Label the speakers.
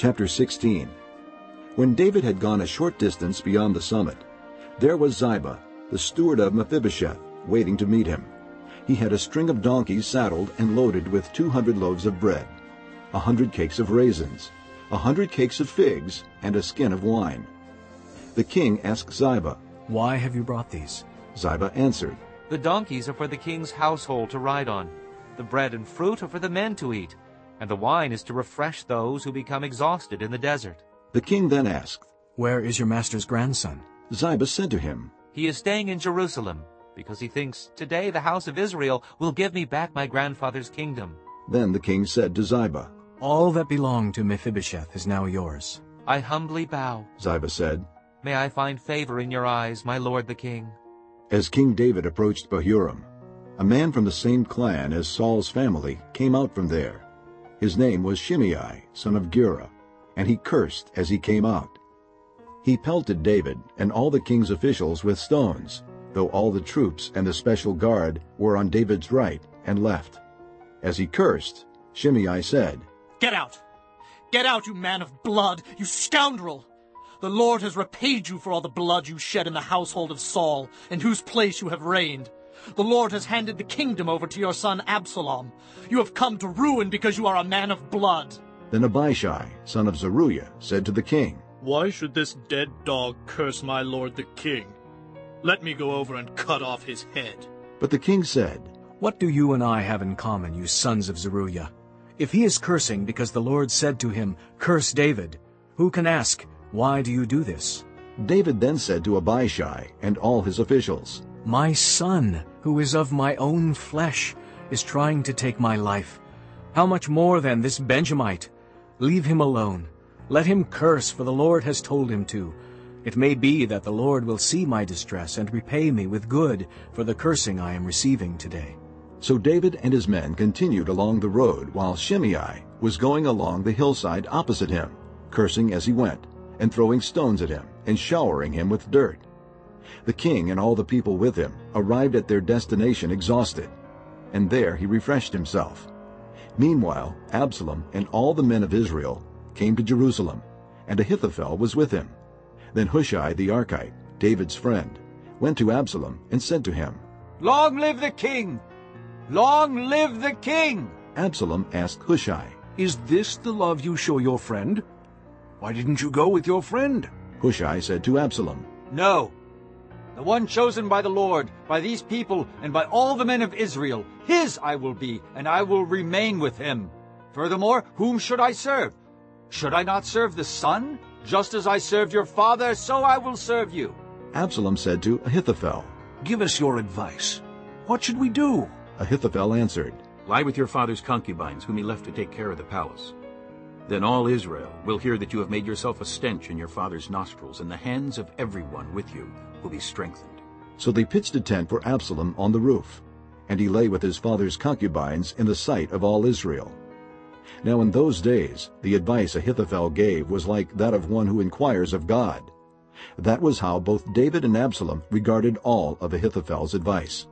Speaker 1: Chapter 16 When David had gone a short distance beyond the summit, there was Ziba, the steward of Mephibosheth, waiting to meet him. He had a string of donkeys saddled and loaded with two hundred loaves of bread, a hundred cakes of raisins, a hundred cakes of figs, and a skin of wine. The king asked Ziba.
Speaker 2: Why have you brought these?
Speaker 1: Ziba answered,
Speaker 3: The donkeys are for the king's household to ride on. The bread and fruit are for the men to eat, and the wine is to refresh those who become exhausted in the desert.
Speaker 1: The king then asked.
Speaker 2: Where is your master's grandson?
Speaker 1: Ziba said to him,
Speaker 3: He is staying in Jerusalem, because he thinks, Today the house of Israel will give me back my grandfather's kingdom.
Speaker 1: Then the king said to Ziba,
Speaker 2: All that belonged to Mephibosheth is now yours.
Speaker 3: I humbly bow.
Speaker 1: Ziba said.
Speaker 3: May I find favor in your eyes, my lord the king.
Speaker 1: As King David approached Bahurim, a man from the same clan as Saul's family came out from there. His name was Shimei, son of Gera, and he cursed as he came out. He pelted David and all the king's officials with stones, though all the troops and the special guard were on David's right and left. As he cursed, Shimei said,
Speaker 4: Get out! Get out, you man of blood, you scoundrel! The Lord has repaid you for all the blood you shed in the household of Saul, in whose place you have reigned. The Lord has handed the kingdom over to your son Absalom. You have come to ruin because you are a man of blood.
Speaker 1: Then Abishai, son of Zeruiah, said to the king,
Speaker 5: Why should this dead dog curse my lord the king? Let me go over and cut off his head.
Speaker 1: But the king said,
Speaker 2: What do you and I have in common, you sons of Zeruiah? If he is cursing because the Lord said to him, Curse David, who can ask, Why do you do this?
Speaker 1: David then said to Abishai and all his officials,
Speaker 2: My son, who is of my own flesh, is trying to take my life. How much more then this Benjamite? Leave him alone. Let him curse, for the Lord has told him to. It may be that the Lord will see my distress and repay me with good for the cursing I am receiving today.
Speaker 1: So David and his men continued along the road while Shimei was going along the hillside opposite him, cursing as he went, and throwing stones at him, and showering him with dirt. The king and all the people with him arrived at their destination exhausted, and there he refreshed himself. Meanwhile, Absalom and all the men of Israel came to Jerusalem, and Ahithophel was with him. Then Hushai the Arkite, David's friend, went to Absalom and said to him,
Speaker 6: Long live the king! Long live the king!
Speaker 1: Absalom asked Hushai,
Speaker 7: Is this the love you show your friend? Why didn't you go with your friend?
Speaker 1: Hushai said to Absalom,
Speaker 6: No. The one chosen by the Lord, by these people, and by all the men of Israel, his I will be, and I will remain with him. Furthermore, whom should I serve? Should I not serve the son? Just as I served your father, so I will serve you.
Speaker 1: Absalom said to Ahithophel,
Speaker 7: Give us your advice. What should we do?
Speaker 1: Ahithophel answered,
Speaker 8: Lie with your father's concubines, whom he left to take care of the palace. Then all Israel will hear that you have made yourself a stench in your father's nostrils, and the hands of everyone with you will be strengthened.
Speaker 1: So they pitched a tent for Absalom on the roof, and he lay with his father's concubines in the sight of all Israel. Now in those days the advice Ahithophel gave was like that of one who inquires of God. That was how both David and Absalom regarded all of Ahithophel's advice.